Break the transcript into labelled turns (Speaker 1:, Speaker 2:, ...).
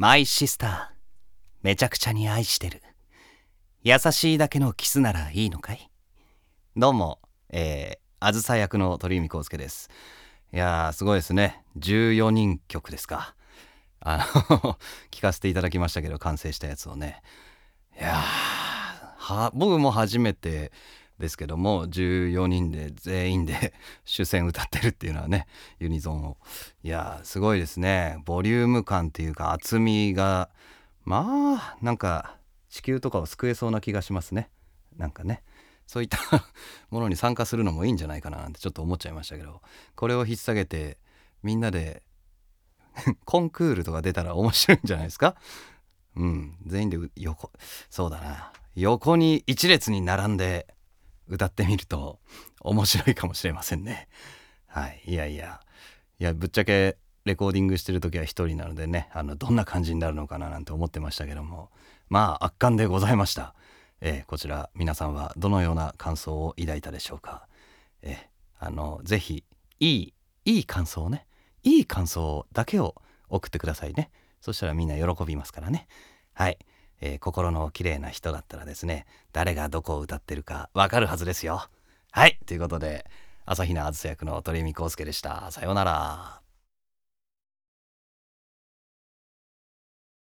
Speaker 1: マイシスター、めちゃくちゃに愛してる。優しいだけのキスならいいのかい？どうも、えー、あずさ役の鳥海康介です。いやー、すごいですね。14人曲ですか。あの 聞かせていただきましたけど、完成したやつをね。いやー、僕も初めてですけども14人で全員で 主戦歌ってるっていうのはねユニゾンを。いやすごいですね。ボリューム感っていうか厚みがまあなんか地球とかを救えそうな気がしますね。なんかね。そういった ものに参加するのもいいんじゃないかななんてちょっと思っちゃいましたけど。これを引っ提げてみんなで コンクールとか出たら面白いんじゃないですか？うん。全員で横そうだな。横に一列に並んで歌ってみると面白いかもしれませんね。はい、いやいやいやぶっちゃけレコーディングしてる時は一人なのでねあのどんな感じになるのかななんて思ってましたけどもまあ圧巻でございました。えー、こちら皆さんはどのような感想を抱いたでしょうか。えー、あのぜひいいいい感想をねいい感想だけを送ってくださいね。そしたらみんな喜びますからね。はい。えー、心の綺麗な人だったらですね誰がどこを歌ってるかわかるはずですよ。はいということで朝比奈あずさ役の鳥海康介でした。さようなら。